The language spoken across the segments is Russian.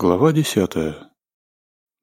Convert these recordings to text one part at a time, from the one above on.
Глава десятая.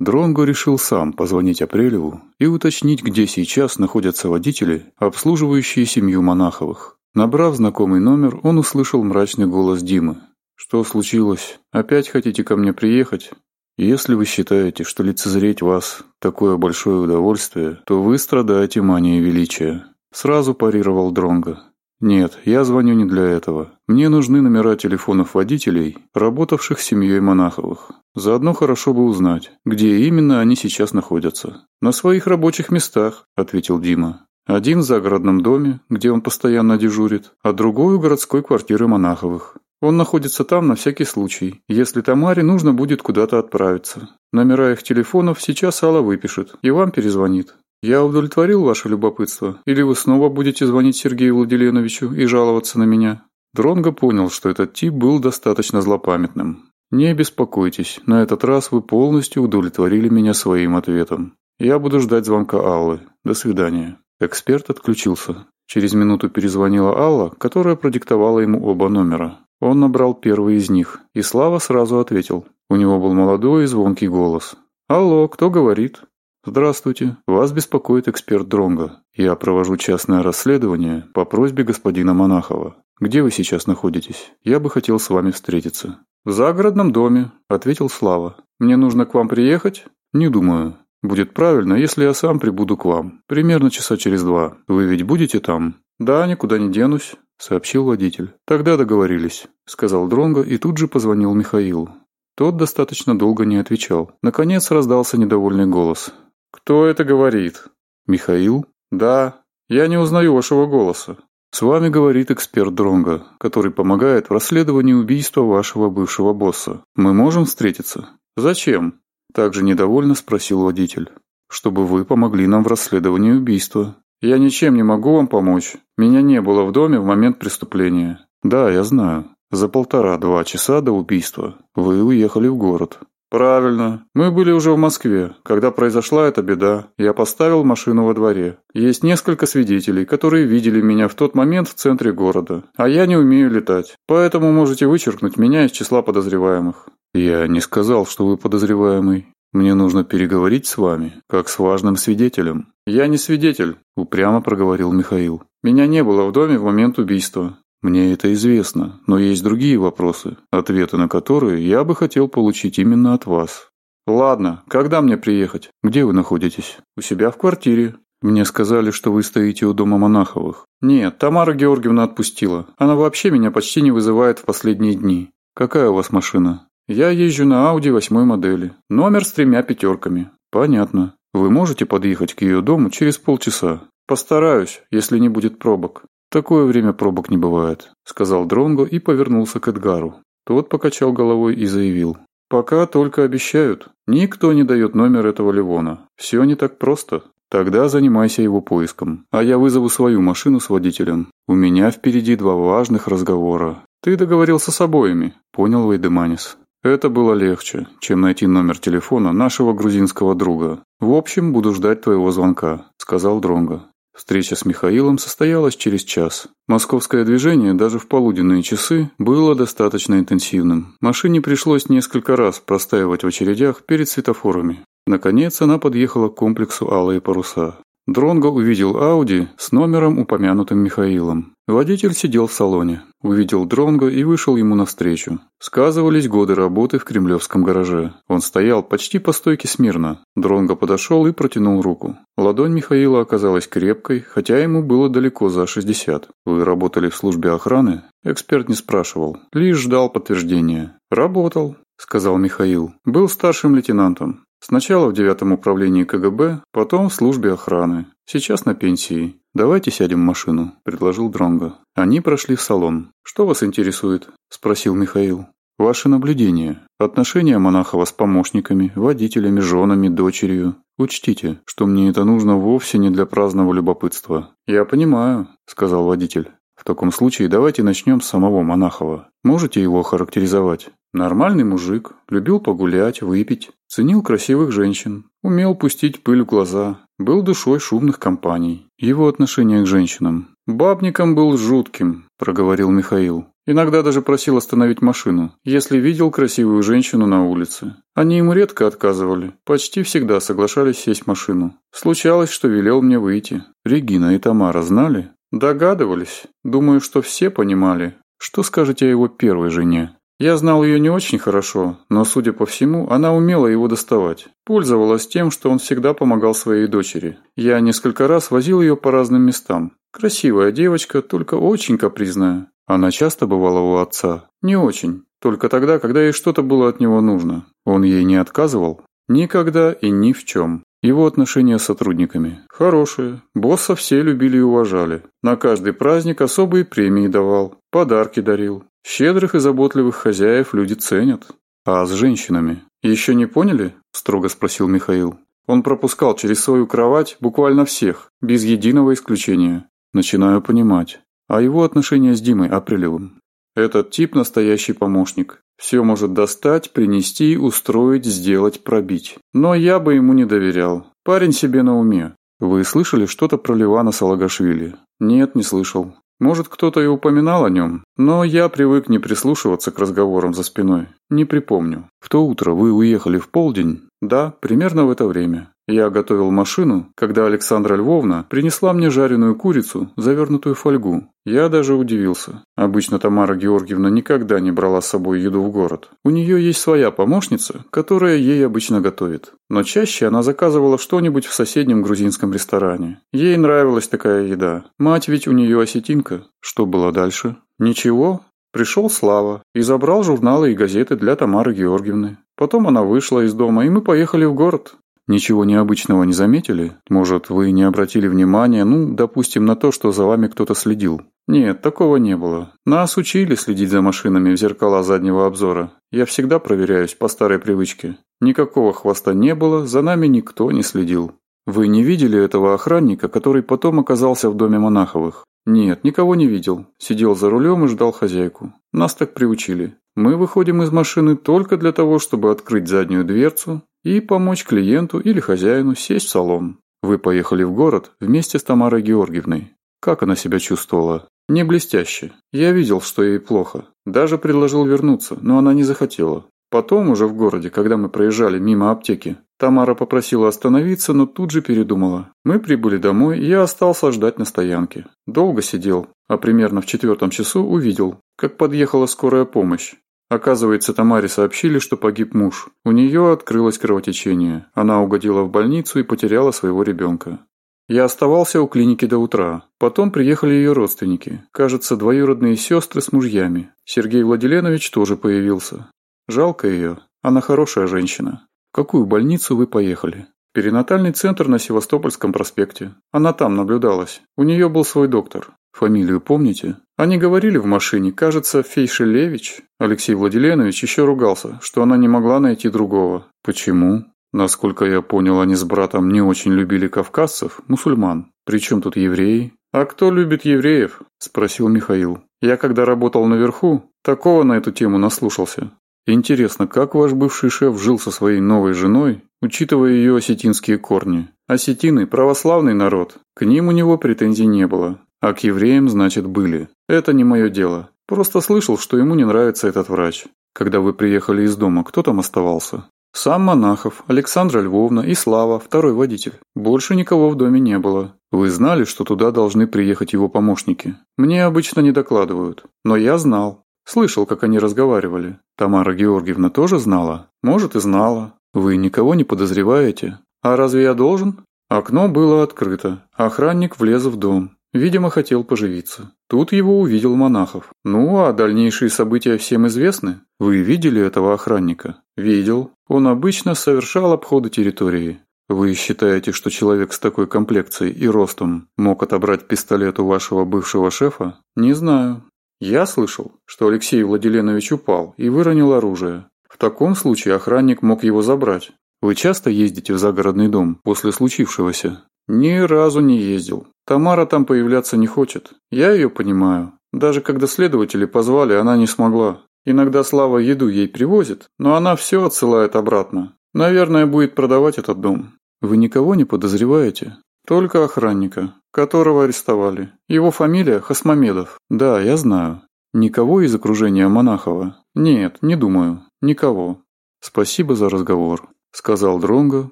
Дронго решил сам позвонить Апрелеву и уточнить, где сейчас находятся водители, обслуживающие семью Монаховых. Набрав знакомый номер, он услышал мрачный голос Димы. «Что случилось? Опять хотите ко мне приехать? Если вы считаете, что лицезреть вас – такое большое удовольствие, то вы страдаете манией величия», – сразу парировал Дронго. Нет, я звоню не для этого. Мне нужны номера телефонов водителей, работавших с семьей Монаховых. Заодно хорошо бы узнать, где именно они сейчас находятся. На своих рабочих местах, ответил Дима. Один в загородном доме, где он постоянно дежурит, а другой у городской квартиры Монаховых. Он находится там на всякий случай, если Тамаре нужно будет куда-то отправиться. Номера их телефонов сейчас Алла выпишет и вам перезвонит. Я удовлетворил ваше любопытство? Или вы снова будете звонить Сергею Владиленовичу и жаловаться на меня?» Дронго понял, что этот тип был достаточно злопамятным. «Не беспокойтесь, на этот раз вы полностью удовлетворили меня своим ответом. Я буду ждать звонка Аллы. До свидания». Эксперт отключился. Через минуту перезвонила Алла, которая продиктовала ему оба номера. Он набрал первый из них, и Слава сразу ответил. У него был молодой и звонкий голос. «Алло, кто говорит?» Здравствуйте. Вас беспокоит эксперт Дронга. Я провожу частное расследование по просьбе господина Монахова. Где вы сейчас находитесь? Я бы хотел с вами встретиться. В загородном доме, ответил Слава. Мне нужно к вам приехать? Не думаю. Будет правильно, если я сам прибуду к вам. Примерно часа через два. Вы ведь будете там? Да, никуда не денусь, сообщил водитель. Тогда договорились, сказал Дронга и тут же позвонил Михаилу. Тот достаточно долго не отвечал. Наконец раздался недовольный голос. «Кто это говорит?» «Михаил?» «Да. Я не узнаю вашего голоса. С вами говорит эксперт Дронга, который помогает в расследовании убийства вашего бывшего босса. Мы можем встретиться?» «Зачем?» Также недовольно спросил водитель. «Чтобы вы помогли нам в расследовании убийства». «Я ничем не могу вам помочь. Меня не было в доме в момент преступления». «Да, я знаю. За полтора-два часа до убийства вы уехали в город. Правильно. Мы были уже в Москве, когда произошла эта беда. Я поставил машину во дворе. Есть несколько свидетелей, которые видели меня в тот момент в центре города. А я не умею летать. Поэтому можете вычеркнуть меня из числа подозреваемых. Я не сказал, что вы подозреваемый. Мне нужно переговорить с вами, как с важным свидетелем. Я не свидетель, упрямо проговорил Михаил. Меня не было в доме в момент убийства. Мне это известно, но есть другие вопросы, ответы на которые я бы хотел получить именно от вас. Ладно, когда мне приехать? Где вы находитесь? У себя в квартире. Мне сказали, что вы стоите у дома Монаховых. Нет, Тамара Георгиевна отпустила. Она вообще меня почти не вызывает в последние дни. Какая у вас машина? Я езжу на Ауди восьмой модели. Номер с тремя пятерками. Понятно. Вы можете подъехать к ее дому через полчаса. Постараюсь, если не будет пробок такое время пробок не бывает», — сказал Дронго и повернулся к Эдгару. Тот покачал головой и заявил. «Пока только обещают. Никто не дает номер этого Ливона. Все не так просто. Тогда занимайся его поиском. А я вызову свою машину с водителем. У меня впереди два важных разговора. Ты договорился с обоими», — понял Вейдеманис. Это было легче, чем найти номер телефона нашего грузинского друга. В общем, буду ждать твоего звонка, сказал Дронга. Встреча с Михаилом состоялась через час. Московское движение даже в полуденные часы было достаточно интенсивным. Машине пришлось несколько раз простаивать в очередях перед светофорами. Наконец она подъехала к комплексу «Алые паруса». Дронго увидел Ауди с номером, упомянутым Михаилом. Водитель сидел в салоне, увидел Дронго и вышел ему навстречу. Сказывались годы работы в кремлевском гараже. Он стоял почти по стойке смирно. Дронго подошел и протянул руку. Ладонь Михаила оказалась крепкой, хотя ему было далеко за 60. «Вы работали в службе охраны?» Эксперт не спрашивал, лишь ждал подтверждения. «Работал», — сказал Михаил. «Был старшим лейтенантом. Сначала в девятом управлении КГБ, потом в службе охраны. Сейчас на пенсии. Давайте сядем в машину», – предложил Дронго. Они прошли в салон. «Что вас интересует?» – спросил Михаил. «Ваши наблюдения. Отношения Монахова с помощниками, водителями, женами, дочерью. Учтите, что мне это нужно вовсе не для праздного любопытства». «Я понимаю», – сказал водитель. В таком случае давайте начнем с самого Монахова. Можете его характеризовать? Нормальный мужик, любил погулять, выпить, Ценил красивых женщин, умел пустить пыль в глаза, был душой шумных компаний. Его отношение к женщинам. «Бабником был жутким», – проговорил Михаил. Иногда даже просил остановить машину, если видел красивую женщину на улице. Они ему редко отказывали, почти всегда соглашались сесть в машину. Случалось, что велел мне выйти. Регина и Тамара знали? Догадывались. Думаю, что все понимали. Что скажете о его первой жене? Я знал ее не очень хорошо, но, судя по всему, она умела его доставать. Пользовалась тем, что он всегда помогал своей дочери. Я несколько раз возил ее по разным местам. Красивая девочка, только очень капризная. Она часто бывала у отца? Не очень. Только тогда, когда ей что-то было от него нужно. Он ей не отказывал? Никогда и ни в чем. Его отношения с сотрудниками. Хорошие. Босса все любили и уважали. На каждый праздник особые премии давал. Подарки дарил. Щедрых и заботливых хозяев люди ценят. А с женщинами? Еще не поняли? Строго спросил Михаил. Он пропускал через свою кровать буквально всех, без единого исключения. Начинаю понимать. А его отношение с Димой Апрелевым? Этот тип настоящий помощник. Все может достать, принести, устроить, сделать, пробить. Но я бы ему не доверял. Парень себе на уме. Вы слышали что-то про Ливана Салагашвили? Нет, не слышал. Может, кто-то и упоминал о нем, но я привык не прислушиваться к разговорам за спиной. Не припомню. В то утро вы уехали в полдень? Да, примерно в это время. Я готовил машину, когда Александра Львовна принесла мне жареную курицу, завернутую в фольгу. Я даже удивился. Обычно Тамара Георгиевна никогда не брала с собой еду в город. У нее есть своя помощница, которая ей обычно готовит. Но чаще она заказывала что-нибудь в соседнем грузинском ресторане. Ей нравилась такая еда. Мать ведь у нее осетинка. Что было дальше? Ничего. Пришел Слава и забрал журналы и газеты для Тамары Георгиевны. Потом она вышла из дома, и мы поехали в город ничего необычного не заметили? Может, вы не обратили внимания, ну, допустим, на то, что за вами кто-то следил? Нет, такого не было. Нас учили следить за машинами в зеркала заднего обзора. Я всегда проверяюсь по старой привычке. Никакого хвоста не было, за нами никто не следил. Вы не видели этого охранника, который потом оказался в доме Монаховых? Нет, никого не видел. Сидел за рулем и ждал хозяйку. Нас так приучили. Мы выходим из машины только для того, чтобы открыть заднюю дверцу и помочь клиенту или хозяину сесть в салон. Вы поехали в город вместе с Тамарой Георгиевной. Как она себя чувствовала? Не блестяще. Я видел, что ей плохо. Даже предложил вернуться, но она не захотела. Потом уже в городе, когда мы проезжали мимо аптеки, Тамара попросила остановиться, но тут же передумала. Мы прибыли домой, и я остался ждать на стоянке. Долго сидел, а примерно в четвертом часу увидел, как подъехала скорая помощь. Оказывается, Тамаре сообщили, что погиб муж. У нее открылось кровотечение. Она угодила в больницу и потеряла своего ребенка. Я оставался у клиники до утра. Потом приехали ее родственники. Кажется, двоюродные сестры с мужьями. Сергей Владиленович тоже появился. Жалко ее. Она хорошая женщина. В какую больницу вы поехали? Перинатальный центр на Севастопольском проспекте. Она там наблюдалась. У нее был свой доктор. Фамилию помните? Они говорили в машине, кажется, Фейшелевич, Алексей Владиленович, еще ругался, что она не могла найти другого. Почему? Насколько я понял, они с братом не очень любили кавказцев, мусульман. Причем тут евреи? А кто любит евреев? Спросил Михаил. Я когда работал наверху, такого на эту тему наслушался. Интересно, как ваш бывший шеф жил со своей новой женой, учитывая ее осетинские корни? Осетины – православный народ, к ним у него претензий не было. А к евреям, значит, были. Это не мое дело. Просто слышал, что ему не нравится этот врач. Когда вы приехали из дома, кто там оставался? Сам Монахов, Александра Львовна и Слава, второй водитель. Больше никого в доме не было. Вы знали, что туда должны приехать его помощники? Мне обычно не докладывают. Но я знал. Слышал, как они разговаривали. Тамара Георгиевна тоже знала? Может и знала. Вы никого не подозреваете? А разве я должен? Окно было открыто. Охранник влез в дом. Видимо, хотел поживиться. Тут его увидел Монахов. «Ну, а дальнейшие события всем известны? Вы видели этого охранника?» «Видел. Он обычно совершал обходы территории. Вы считаете, что человек с такой комплекцией и ростом мог отобрать пистолет у вашего бывшего шефа? Не знаю. Я слышал, что Алексей Владиленович упал и выронил оружие. В таком случае охранник мог его забрать. Вы часто ездите в загородный дом после случившегося? Ни разу не ездил. Тамара там появляться не хочет. Я ее понимаю. Даже когда следователи позвали, она не смогла. Иногда Слава еду ей привозит, но она все отсылает обратно. Наверное, будет продавать этот дом. Вы никого не подозреваете? Только охранника, которого арестовали. Его фамилия Хасмамедов. Да, я знаю. Никого из окружения Монахова? Нет, не думаю. Никого. Спасибо за разговор сказал Дронго,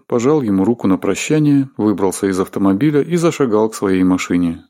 пожал ему руку на прощание, выбрался из автомобиля и зашагал к своей машине.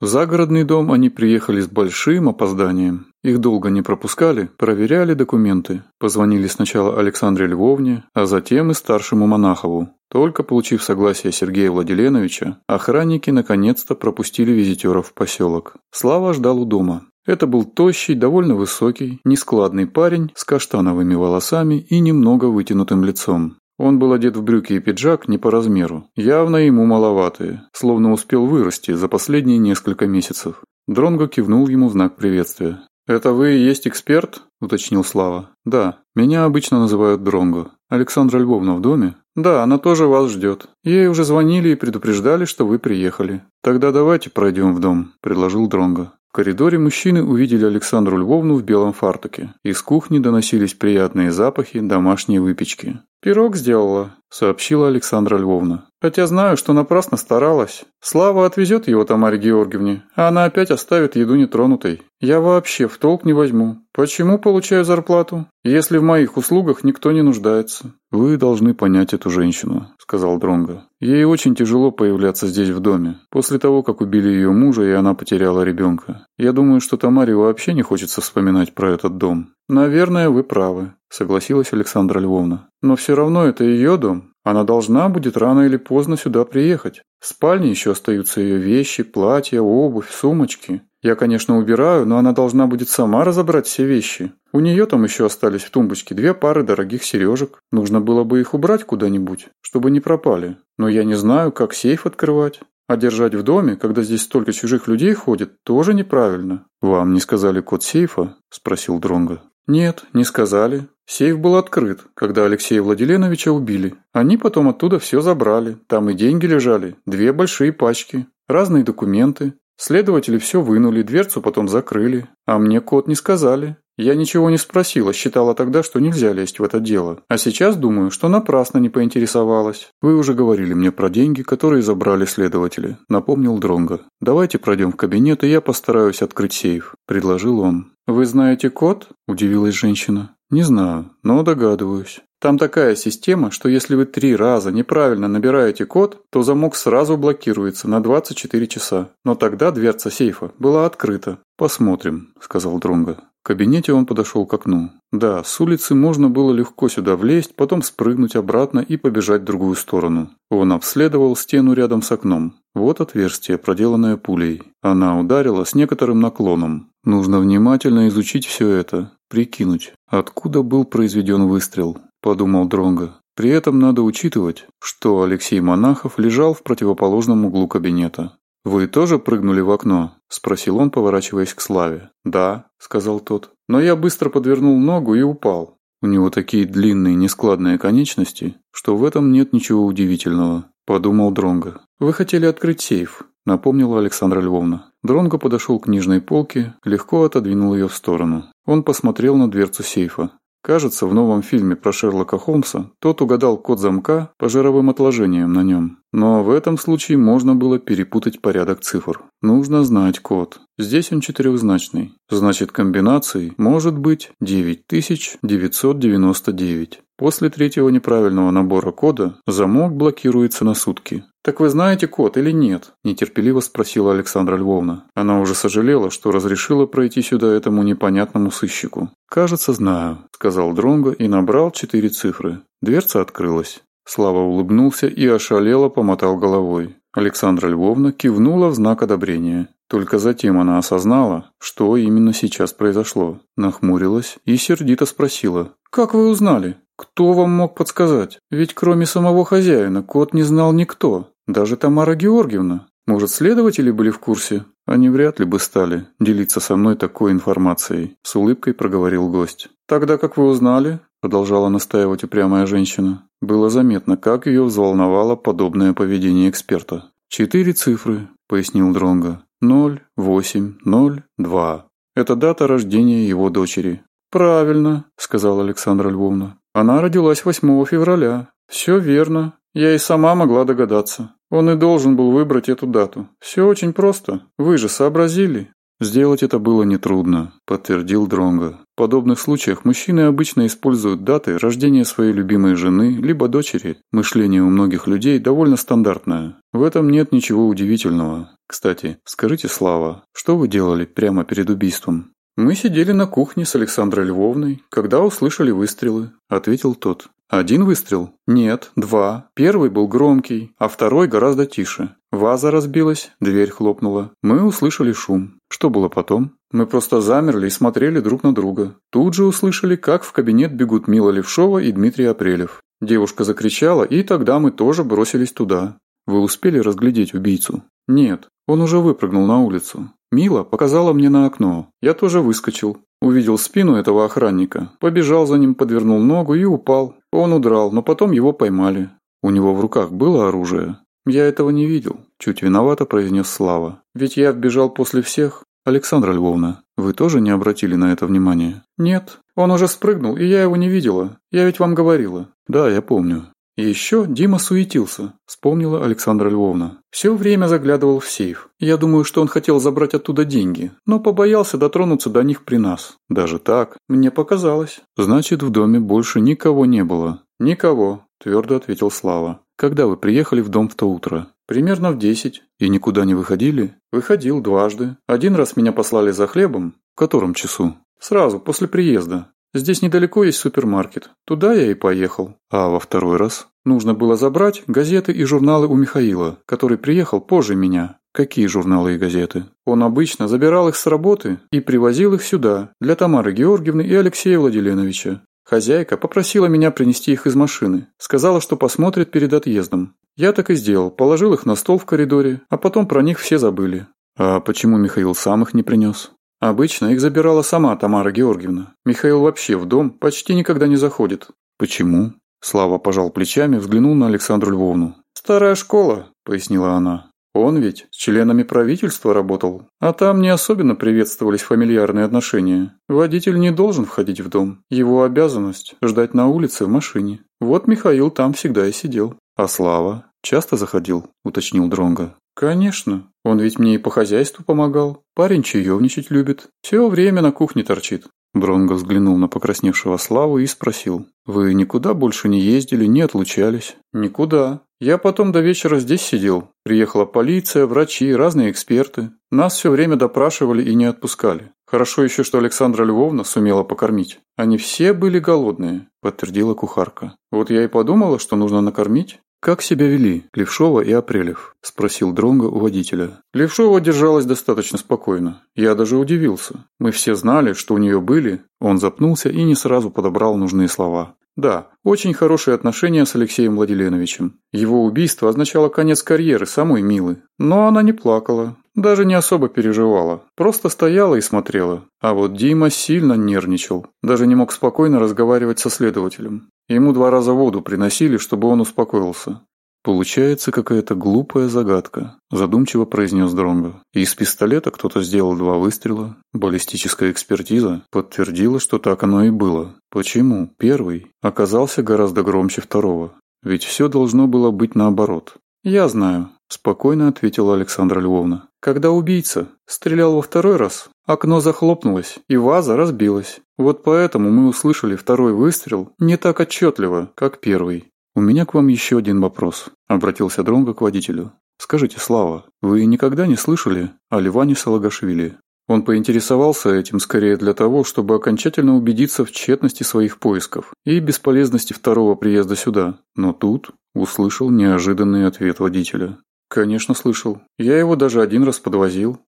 В загородный дом они приехали с большим опозданием. Их долго не пропускали, проверяли документы. Позвонили сначала Александре Львовне, а затем и старшему Монахову. Только получив согласие Сергея Владиленовича, охранники наконец-то пропустили визитеров в поселок. Слава ждал у дома. Это был тощий, довольно высокий, нескладный парень с каштановыми волосами и немного вытянутым лицом. Он был одет в брюки и пиджак не по размеру, явно ему маловатые, словно успел вырасти за последние несколько месяцев. Дронго кивнул ему в знак приветствия. «Это вы и есть эксперт?» – уточнил Слава. «Да, меня обычно называют Дронго. Александра Львовна в доме?» «Да, она тоже вас ждет. Ей уже звонили и предупреждали, что вы приехали. Тогда давайте пройдем в дом», – предложил Дронго. В коридоре мужчины увидели Александру Львовну в белом фартуке. Из кухни доносились приятные запахи домашней выпечки. Пирог сделала, сообщила Александра Львовна. Хотя знаю, что напрасно старалась. Слава отвезет его Тамаре Георгиевне, а она опять оставит еду нетронутой. Я вообще в толк не возьму. Почему получаю зарплату, если в моих услугах никто не нуждается? Вы должны понять эту женщину, сказал Дронго. Ей очень тяжело появляться здесь в доме. После того, как убили ее мужа, и она потеряла ребенка. Я думаю, что Тамаре вообще не хочется вспоминать про этот дом наверное вы правы согласилась александра львовна. Но все равно это ее дом. Она должна будет рано или поздно сюда приехать. В спальне еще остаются ее вещи платья обувь сумочки. Я конечно убираю но она должна будет сама разобрать все вещи. У нее там еще остались в тумбочке две пары дорогих сережек нужно было бы их убрать куда-нибудь чтобы не пропали. Но я не знаю как сейф открывать. А держать в доме, когда здесь столько чужих людей ходит, тоже неправильно. Вам не сказали код сейфа? спросил Дронга. Нет, не сказали. Сейф был открыт, когда Алексея Владиленовича убили. Они потом оттуда все забрали. Там и деньги лежали, две большие пачки, разные документы. Следователи все вынули, дверцу потом закрыли. А мне код не сказали. Я ничего не спросила, считала тогда, что нельзя лезть в это дело. А сейчас думаю, что напрасно не поинтересовалась. Вы уже говорили мне про деньги, которые забрали следователи. Напомнил Дронго. Давайте пройдем в кабинет, и я постараюсь открыть сейф. Предложил он. Вы знаете код? Удивилась женщина. Не знаю, но догадываюсь. Там такая система, что если вы три раза неправильно набираете код, то замок сразу блокируется на 24 часа. Но тогда дверца сейфа была открыта. Посмотрим, сказал Дронго. В кабинете он подошел к окну. Да, с улицы можно было легко сюда влезть, потом спрыгнуть обратно и побежать в другую сторону. Он обследовал стену рядом с окном. Вот отверстие, проделанное пулей. Она ударила с некоторым наклоном. Нужно внимательно изучить все это, прикинуть, откуда был произведен выстрел, подумал Дронга. При этом надо учитывать, что Алексей Монахов лежал в противоположном углу кабинета. «Вы тоже прыгнули в окно?» – спросил он, поворачиваясь к Славе. «Да», – сказал тот. «Но я быстро подвернул ногу и упал. У него такие длинные нескладные конечности, что в этом нет ничего удивительного», – подумал Дронго. «Вы хотели открыть сейф», – напомнила Александра Львовна. Дронго подошел к книжной полке, легко отодвинул ее в сторону. Он посмотрел на дверцу сейфа. Кажется, в новом фильме про Шерлока Холмса тот угадал код замка по жировым отложениям на нем. Но в этом случае можно было перепутать порядок цифр. Нужно знать код. Здесь он четырехзначный. Значит, комбинаций может быть 9999. После третьего неправильного набора кода замок блокируется на сутки. «Так вы знаете код или нет?» – нетерпеливо спросила Александра Львовна. Она уже сожалела, что разрешила пройти сюда этому непонятному сыщику. «Кажется, знаю», – сказал Дронго и набрал четыре цифры. Дверца открылась. Слава улыбнулся и ошалело помотал головой. Александра Львовна кивнула в знак одобрения. Только затем она осознала, что именно сейчас произошло, нахмурилась и сердито спросила «Как вы узнали?» Кто вам мог подсказать? Ведь кроме самого хозяина кот не знал никто, даже Тамара Георгиевна. Может, следователи были в курсе? Они вряд ли бы стали делиться со мной такой информацией, с улыбкой проговорил гость. Тогда как вы узнали? Продолжала настаивать упрямая женщина. Было заметно, как ее взволновало подобное поведение эксперта. «Четыре цифры», — пояснил Дронга. «Ноль, восемь, ноль, два. Это дата рождения его дочери». «Правильно», — сказала Александра Львовна. Она родилась 8 февраля. Все верно. Я и сама могла догадаться. Он и должен был выбрать эту дату. Все очень просто. Вы же сообразили. Сделать это было нетрудно, подтвердил Дронго. В подобных случаях мужчины обычно используют даты рождения своей любимой жены либо дочери. Мышление у многих людей довольно стандартное. В этом нет ничего удивительного. Кстати, скажите, Слава, что вы делали прямо перед убийством? «Мы сидели на кухне с Александрой Львовной, когда услышали выстрелы», – ответил тот. «Один выстрел?» «Нет, два. Первый был громкий, а второй гораздо тише. Ваза разбилась, дверь хлопнула. Мы услышали шум. Что было потом? Мы просто замерли и смотрели друг на друга. Тут же услышали, как в кабинет бегут Мила Левшова и Дмитрий Апрелев. Девушка закричала, и тогда мы тоже бросились туда. Вы успели разглядеть убийцу? Нет, он уже выпрыгнул на улицу. Мила показала мне на окно. Я тоже выскочил. Увидел спину этого охранника. Побежал за ним, подвернул ногу и упал. Он удрал, но потом его поймали. У него в руках было оружие. Я этого не видел. Чуть виновато произнес Слава. Ведь я вбежал после всех. Александра Львовна, вы тоже не обратили на это внимания? Нет. Он уже спрыгнул, и я его не видела. Я ведь вам говорила. Да, я помню. Еще Дима суетился, вспомнила Александра Львовна. Все время заглядывал в сейф. Я думаю, что он хотел забрать оттуда деньги, но побоялся дотронуться до них при нас. Даже так, мне показалось. Значит, в доме больше никого не было. Никого, твердо ответил Слава. Когда вы приехали в дом в то утро? Примерно в десять. И никуда не выходили? Выходил дважды. Один раз меня послали за хлебом. В котором часу? Сразу, после приезда. Здесь недалеко есть супермаркет. Туда я и поехал. А во второй раз? Нужно было забрать газеты и журналы у Михаила, который приехал позже меня. Какие журналы и газеты? Он обычно забирал их с работы и привозил их сюда, для Тамары Георгиевны и Алексея Владиленовича. Хозяйка попросила меня принести их из машины. Сказала, что посмотрит перед отъездом. Я так и сделал, положил их на стол в коридоре, а потом про них все забыли. А почему Михаил сам их не принес? Обычно их забирала сама Тамара Георгиевна. Михаил вообще в дом почти никогда не заходит. Почему? Слава пожал плечами, взглянул на Александру Львовну. «Старая школа», – пояснила она. «Он ведь с членами правительства работал, а там не особенно приветствовались фамильярные отношения. Водитель не должен входить в дом. Его обязанность – ждать на улице в машине. Вот Михаил там всегда и сидел». «А Слава часто заходил?» – уточнил Дронга. «Конечно. Он ведь мне и по хозяйству помогал. Парень чаевничать любит. Все время на кухне торчит. Дронго взглянул на покрасневшего Славу и спросил. «Вы никуда больше не ездили, не отлучались?» «Никуда. Я потом до вечера здесь сидел. Приехала полиция, врачи, разные эксперты. Нас все время допрашивали и не отпускали. Хорошо еще, что Александра Львовна сумела покормить. Они все были голодные», – подтвердила кухарка. «Вот я и подумала, что нужно накормить. «Как себя вели, Левшова и Апрелев?» – спросил Дронга у водителя. Левшова держалась достаточно спокойно. Я даже удивился. Мы все знали, что у нее были. Он запнулся и не сразу подобрал нужные слова. Да, очень хорошие отношения с Алексеем Владиленовичем. Его убийство означало конец карьеры самой Милы. Но она не плакала, даже не особо переживала, просто стояла и смотрела. А вот Дима сильно нервничал, даже не мог спокойно разговаривать со следователем. Ему два раза воду приносили, чтобы он успокоился. «Получается какая-то глупая загадка», – задумчиво произнес Дронго. «Из пистолета кто-то сделал два выстрела. Баллистическая экспертиза подтвердила, что так оно и было. Почему первый оказался гораздо громче второго? Ведь все должно было быть наоборот. «Я знаю», Спокойно ответила Александра Львовна. Когда убийца стрелял во второй раз, окно захлопнулось и ваза разбилась. Вот поэтому мы услышали второй выстрел не так отчетливо, как первый. «У меня к вам еще один вопрос», – обратился Дронго к водителю. «Скажите, Слава, вы никогда не слышали о Ливане Салагашвили?» Он поинтересовался этим скорее для того, чтобы окончательно убедиться в тщетности своих поисков и бесполезности второго приезда сюда. Но тут услышал неожиданный ответ водителя конечно слышал. Я его даже один раз подвозил.